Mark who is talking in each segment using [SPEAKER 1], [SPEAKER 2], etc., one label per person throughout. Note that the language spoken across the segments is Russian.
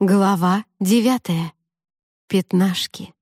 [SPEAKER 1] Глава девятая. Пятнашки.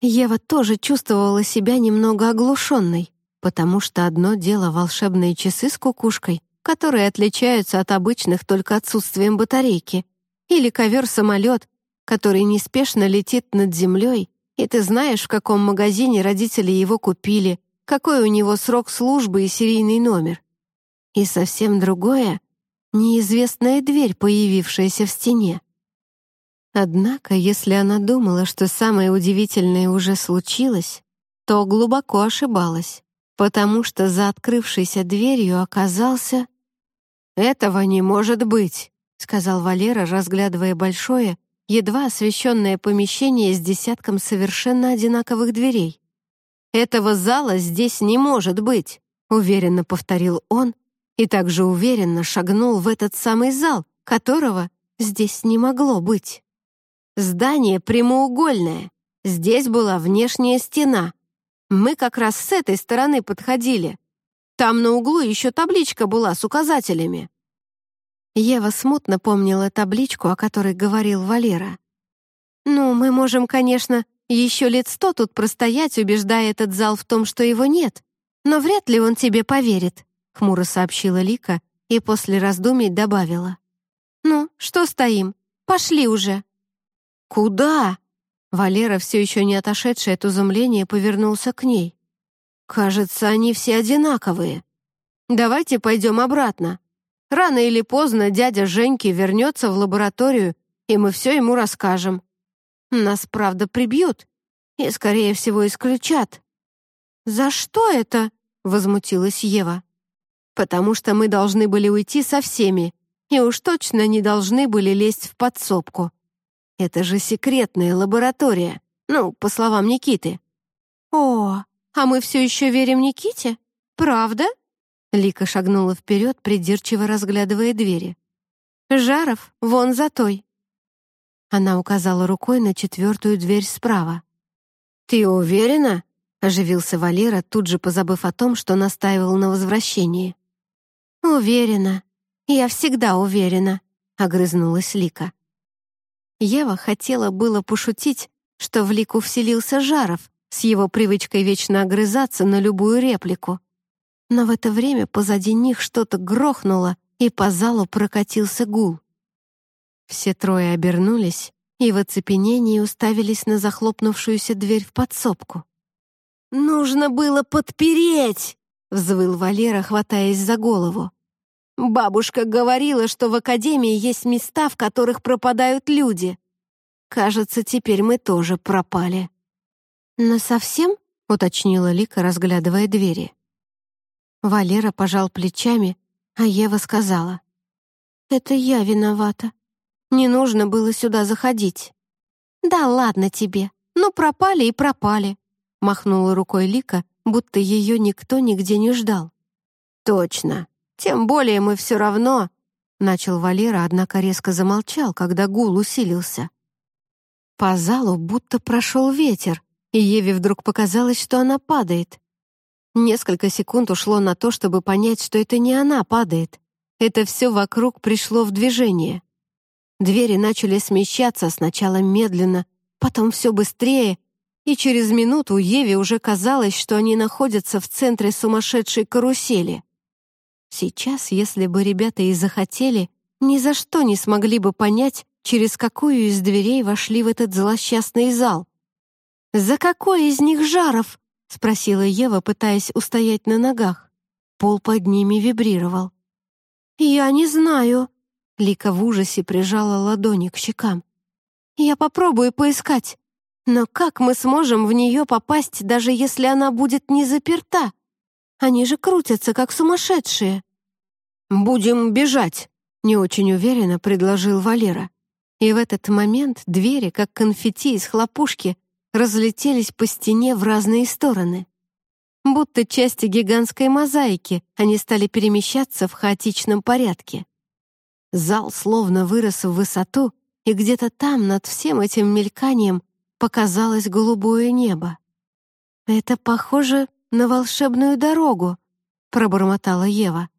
[SPEAKER 1] Ева тоже чувствовала себя немного оглушенной, потому что одно дело волшебные часы с кукушкой, которые отличаются от обычных только отсутствием батарейки, или ковер-самолет, который неспешно летит над землей, и ты знаешь, в каком магазине родители его купили, какой у него срок службы и серийный номер. И совсем другое — неизвестная дверь, появившаяся в стене. Однако, если она думала, что самое удивительное уже случилось, то глубоко ошибалась, потому что за открывшейся дверью оказался... «Этого не может быть», — сказал Валера, разглядывая большое, едва освещенное помещение с десятком совершенно одинаковых дверей. «Этого зала здесь не может быть», — уверенно повторил он и также уверенно шагнул в этот самый зал, которого здесь не могло быть. Здание прямоугольное. Здесь была внешняя стена. Мы как раз с этой стороны подходили. Там на углу еще табличка была с указателями. Ева смутно помнила табличку, о которой говорил Валера. «Ну, мы можем, конечно, еще лет сто тут простоять, убеждая этот зал в том, что его нет, но вряд ли он тебе поверит», — хмуро сообщила Лика и после раздумий добавила. «Ну, что стоим? Пошли уже!» «Куда?» Валера, все еще не отошедший от изумления, повернулся к ней. «Кажется, они все одинаковые. Давайте пойдем обратно. Рано или поздно дядя Женьки вернется в лабораторию, и мы все ему расскажем. Нас, правда, прибьют и, скорее всего, исключат». «За что это?» — возмутилась Ева. «Потому что мы должны были уйти со всеми, и уж точно не должны были лезть в подсобку. Это же секретная лаборатория, ну, по словам Никиты. О, а мы все еще верим Никите? Правда? Лика шагнула вперед, придирчиво разглядывая двери. «Жаров, вон за той». Она указала рукой на четвертую дверь справа. «Ты уверена?» — оживился Валера, тут же позабыв о том, что настаивал на возвращении. «Уверена. Я всегда уверена», — огрызнулась Лика. Ева хотела было пошутить, что в Лику вселился Жаров с его привычкой вечно огрызаться на любую реплику. Но в это время позади них что-то грохнуло, и по залу прокатился гул. Все трое обернулись и в оцепенении уставились на захлопнувшуюся дверь в подсобку. «Нужно было подпереть!» — взвыл Валера, хватаясь за голову. Бабушка говорила, что в академии есть места, в которых пропадают люди. Кажется, теперь мы тоже пропали. Но совсем? уточнила Лика, разглядывая двери. Валера пожал плечами, а Ева сказала: "Это я виновата. Не нужно было сюда заходить". "Да ладно тебе. Ну пропали и пропали", махнула рукой Лика, будто ее никто нигде не ждал. Точно. Тем более мы все равно...» Начал Валера, однако резко замолчал, когда гул усилился. По залу будто прошел ветер, и Еве вдруг показалось, что она падает. Несколько секунд ушло на то, чтобы понять, что это не она падает. Это все вокруг пришло в движение. Двери начали смещаться сначала медленно, потом все быстрее, и через минуту Еве уже казалось, что они находятся в центре сумасшедшей карусели. Сейчас, если бы ребята и захотели, ни за что не смогли бы понять, через какую из дверей вошли в этот злосчастный зал. «За какой из них жаров?» — спросила Ева, пытаясь устоять на ногах. Пол под ними вибрировал. «Я не знаю», — Лика в ужасе прижала ладони к щекам. «Я попробую поискать. Но как мы сможем в нее попасть, даже если она будет не заперта?» Они же крутятся, как сумасшедшие. «Будем бежать», — не очень уверенно предложил Валера. И в этот момент двери, как конфетти из хлопушки, разлетелись по стене в разные стороны. Будто части гигантской мозаики они стали перемещаться в хаотичном порядке. Зал словно вырос в высоту, и где-то там, над всем этим мельканием, показалось голубое небо. Это похоже на волшебную дорогу», — пробормотала Ева.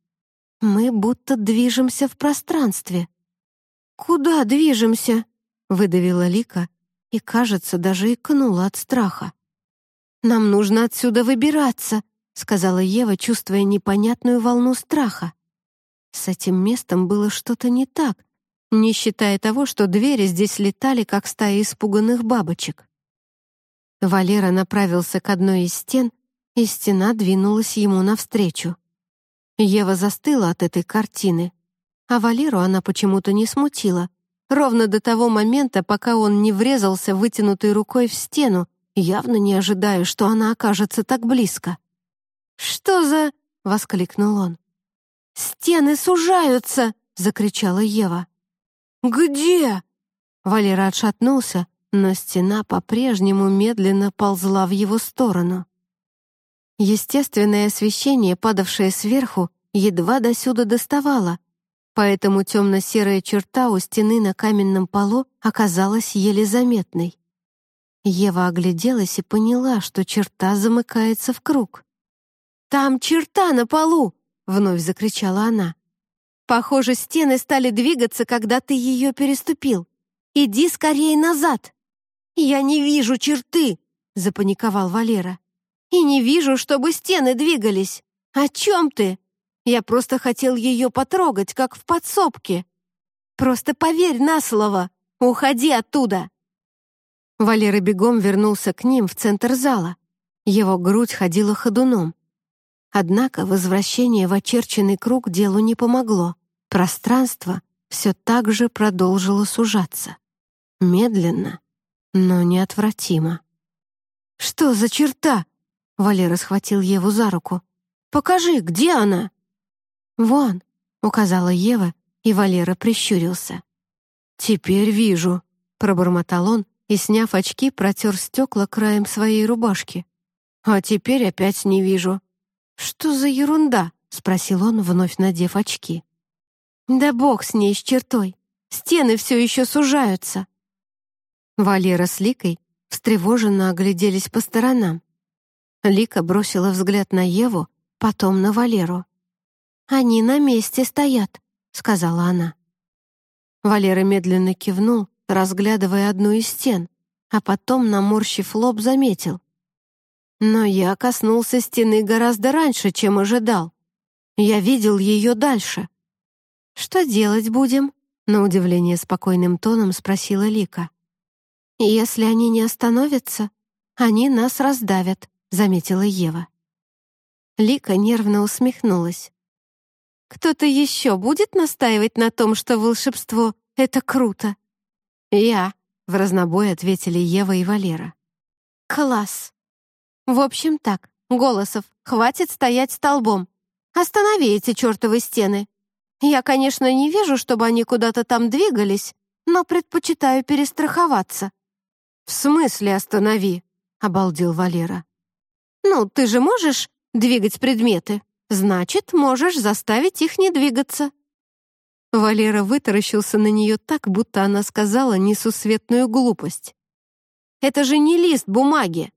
[SPEAKER 1] «Мы будто движемся в пространстве». «Куда движемся?» — выдавила Лика и, кажется, даже икнула от страха. «Нам нужно отсюда выбираться», — сказала Ева, чувствуя непонятную волну страха. С этим местом было что-то не так, не считая того, что двери здесь летали, как стая испуганных бабочек. Валера направился к одной из стен, и стена двинулась ему навстречу. Ева застыла от этой картины, а Валеру она почему-то не смутила, ровно до того момента, пока он не врезался вытянутой рукой в стену, явно не ожидая, что она окажется так близко. «Что за...» — воскликнул он. «Стены сужаются!» — закричала Ева. «Где?» Валера отшатнулся, но стена по-прежнему медленно ползла в его сторону. Естественное освещение, падавшее сверху, едва досюда доставало, поэтому темно-серая черта у стены на каменном полу оказалась еле заметной. Ева огляделась и поняла, что черта замыкается в круг. «Там черта на полу!» — вновь закричала она. «Похоже, стены стали двигаться, когда ты ее переступил. Иди скорее назад!» «Я не вижу черты!» — запаниковал Валера. «И не вижу, чтобы стены двигались. О чем ты? Я просто хотел ее потрогать, как в подсобке. Просто поверь на слово. Уходи оттуда!» Валера бегом вернулся к ним в центр зала. Его грудь ходила ходуном. Однако возвращение в очерченный круг делу не помогло. Пространство все так же продолжило сужаться. Медленно, но неотвратимо. «Что за черта?» Валера схватил Еву за руку. «Покажи, где она?» «Вон», — указала Ева, и Валера прищурился. «Теперь вижу», — пробормотал он и, сняв очки, протер стекла краем своей рубашки. «А теперь опять не вижу». «Что за ерунда?» — спросил он, вновь надев очки. «Да бог с ней, с чертой! Стены все еще сужаются!» Валера с Ликой встревоженно огляделись по сторонам. Лика бросила взгляд на Еву, потом на Валеру. «Они на месте стоят», — сказала она. Валера медленно кивнул, разглядывая одну из стен, а потом, наморщив лоб, заметил. Но я коснулся стены гораздо раньше, чем ожидал. Я видел ее дальше. «Что делать будем?» — на удивление спокойным тоном спросила Лика. «Если они не остановятся, они нас раздавят», — заметила Ева. Лика нервно усмехнулась. «Кто-то еще будет настаивать на том, что волшебство — это круто?» «Я», — в разнобой ответили Ева и Валера. «Класс!» «В общем так, Голосов, хватит стоять столбом. Останови эти чертовы стены. Я, конечно, не вижу, чтобы они куда-то там двигались, но предпочитаю перестраховаться». «В смысле останови?» — обалдел Валера. «Ну, ты же можешь двигать предметы. Значит, можешь заставить их не двигаться». Валера вытаращился на нее так, будто она сказала несусветную глупость. «Это же не лист бумаги!»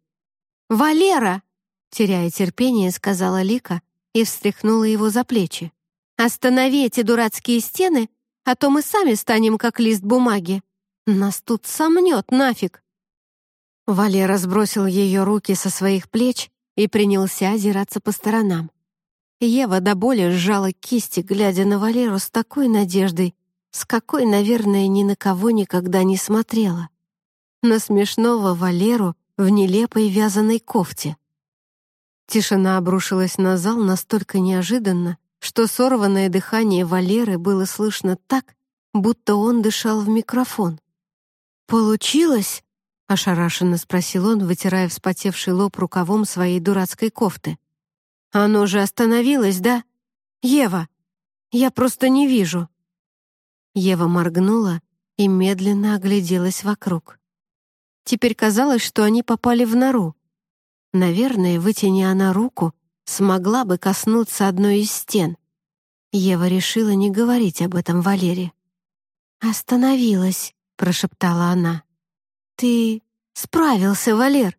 [SPEAKER 1] «Валера!» — теряя терпение, сказала Лика и встряхнула его за плечи. «Останови эти дурацкие стены, а то мы сами станем как лист бумаги. Нас тут сомнет нафиг!» Валера сбросил ее руки со своих плеч и принялся озираться по сторонам. Ева до боли сжала кисти, глядя на Валеру с такой надеждой, с какой, наверное, ни на кого никогда не смотрела. На смешного Валеру в нелепой вязаной кофте. Тишина обрушилась на зал настолько неожиданно, что сорванное дыхание Валеры было слышно так, будто он дышал в микрофон. «Получилось?» — ошарашенно спросил он, вытирая вспотевший лоб рукавом своей дурацкой кофты. «Оно же остановилось, да? Ева, я просто не вижу». Ева моргнула и медленно огляделась вокруг. Теперь казалось, что они попали в нору. Наверное, вытяни она руку, смогла бы коснуться одной из стен. Ева решила не говорить об этом Валере. «Остановилась», — прошептала она. «Ты справился, Валер!»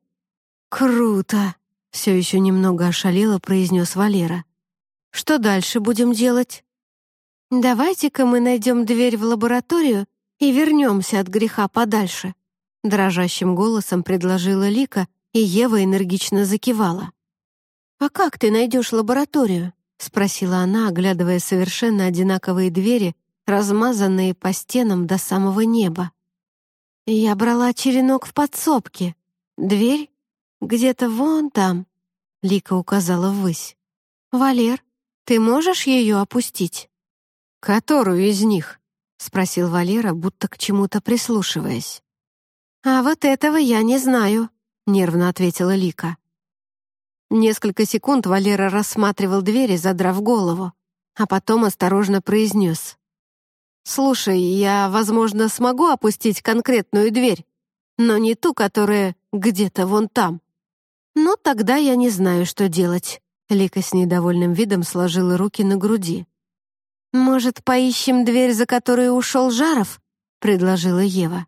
[SPEAKER 1] «Круто!» Все еще немного ошалело произнес Валера. «Что дальше будем делать?» «Давайте-ка мы найдем дверь в лабораторию и вернемся от греха подальше», — дрожащим голосом предложила Лика, и Ева энергично закивала. «А как ты найдешь лабораторию?» — спросила она, оглядывая совершенно одинаковые двери, размазанные по стенам до самого неба. «Я брала черенок в подсобке. Дверь где-то вон там», — Лика указала ввысь. «Валер, ты можешь ее опустить?»
[SPEAKER 2] «Которую из них?»
[SPEAKER 1] — спросил Валера, будто к чему-то прислушиваясь. «А вот этого я не знаю», — нервно ответила Лика. Несколько секунд Валера рассматривал двери, задрав голову, а потом осторожно произнес. «Слушай, я, возможно, смогу опустить конкретную дверь, но не ту, которая где-то вон там. Ну, тогда я не знаю, что делать». Лика с недовольным видом сложила руки на груди. «Может, поищем дверь, за которой ушел Жаров?» — предложила Ева.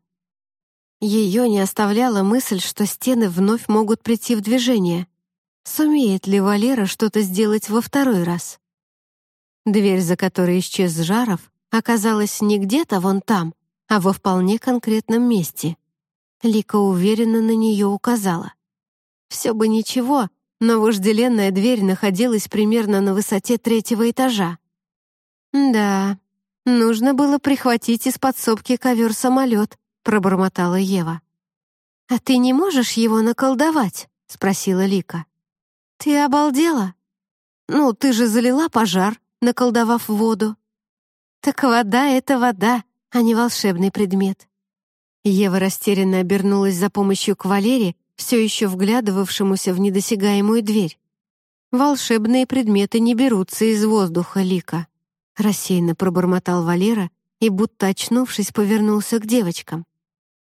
[SPEAKER 1] Ее не оставляла мысль, что стены вновь могут прийти в движение. Сумеет ли Валера что-то сделать во второй раз? Дверь, за которой исчез Жаров, оказалась не где-то вон там, а во вполне конкретном месте. Лика уверенно на нее указала. Все бы ничего, но вожделенная дверь находилась примерно на высоте третьего этажа. «Да, нужно было прихватить из подсобки ковер-самолет», — пробормотала Ева. «А ты не можешь его наколдовать?» — спросила Лика. «Ты обалдела? Ну, ты же залила пожар, наколдовав воду». «Так вода — это вода, а не волшебный предмет». Ева растерянно обернулась за помощью к Валере, все еще вглядывавшемуся в недосягаемую дверь. «Волшебные предметы не берутся из воздуха, Лика», Рассеянно пробормотал Валера и, будто очнувшись, повернулся к девочкам.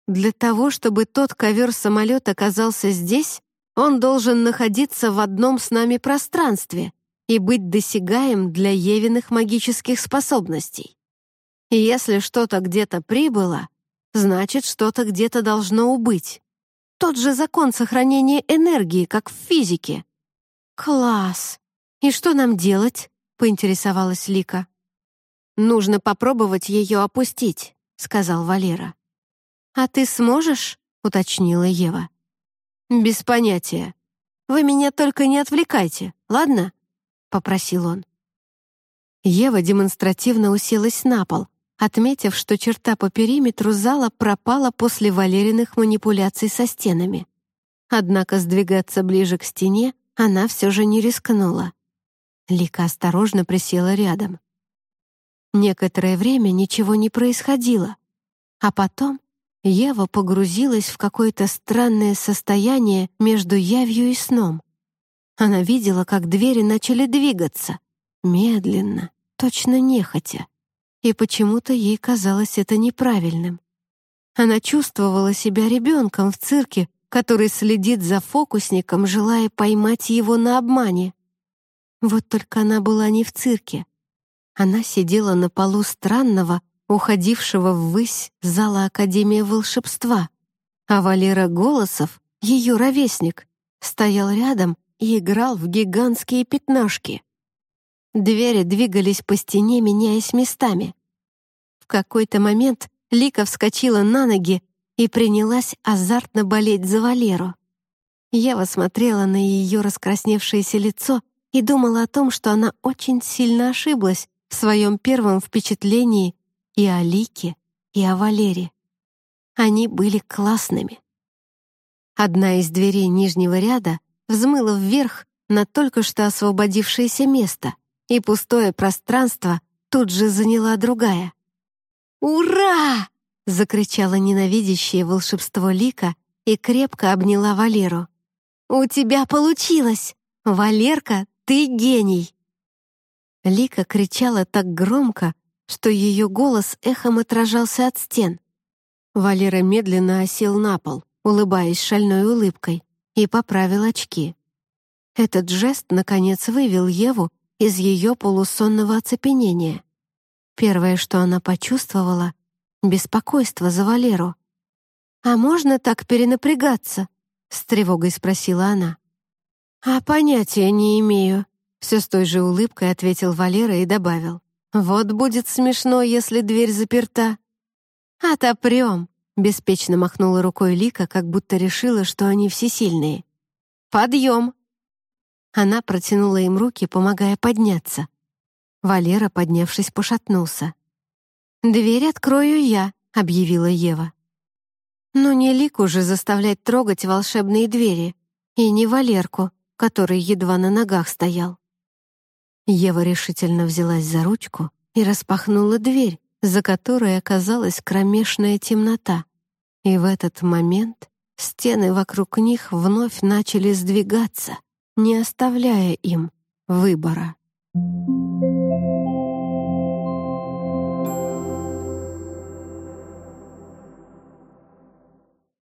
[SPEAKER 1] Для того, чтобы тот ковер-самолет оказался здесь, он должен находиться в одном с нами пространстве и быть досягаем для Евиных магических способностей. И если что-то где-то прибыло, значит, что-то где-то должно убыть. Тот же закон сохранения энергии, как в физике. «Класс! И что нам делать?» — поинтересовалась Лика. «Нужно попробовать ее опустить», — сказал Валера. «А ты сможешь?» — уточнила Ева. «Без понятия. Вы меня только не отвлекайте, ладно?» — попросил он. Ева демонстративно уселась на пол, отметив, что черта по периметру зала пропала после Валериных манипуляций со стенами. Однако сдвигаться ближе к стене она все же не рискнула. Лика осторожно присела рядом. Некоторое время ничего не происходило, а потом Ева погрузилась в какое-то странное состояние между явью и сном. Она видела, как двери начали двигаться, медленно, точно нехотя, и почему-то ей казалось это неправильным. Она чувствовала себя ребенком в цирке, который следит за фокусником, желая поймать его на обмане. Вот только она была не в цирке, она сидела на полу странного, уходившего ввысь зала Академии волшебства, а Валера Голосов, ее ровесник, стоял рядом и играл в гигантские пятнашки. Двери двигались по стене, меняясь местами. В какой-то момент Лика вскочила на ноги и принялась азартно болеть за Валеру. Ева смотрела на ее раскрасневшееся лицо и думала о том, что она очень сильно ошиблась, в своем первом впечатлении и о Лике, и о Валере. Они были классными. Одна из дверей нижнего ряда взмыла вверх на только что освободившееся место, и пустое пространство тут же заняла другая. «Ура!» — закричала ненавидящее волшебство Лика и крепко обняла Валеру. «У тебя получилось! Валерка, ты гений!» Лика кричала так громко, что ее голос эхом отражался от стен. Валера медленно осел на пол, улыбаясь шальной улыбкой, и поправил очки. Этот жест, наконец, вывел Еву из ее полусонного оцепенения. Первое, что она почувствовала — беспокойство за Валеру. «А можно так перенапрягаться?» — с тревогой спросила она. «А понятия не имею», все с той же улыбкой ответил Валера и добавил. «Вот будет смешно, если дверь заперта». «Отопрем!» — беспечно махнула рукой Лика, как будто решила, что они всесильные. «Подъем!» Она протянула им руки, помогая подняться. Валера, поднявшись, пошатнулся. «Дверь открою я», — объявила Ева. Но не Лику же заставлять трогать волшебные двери, и не Валерку, который едва на ногах стоял. Ева решительно взялась за ручку и распахнула дверь, за которой оказалась кромешная темнота. И в этот момент стены вокруг них вновь начали сдвигаться, не оставляя им выбора. Thank you.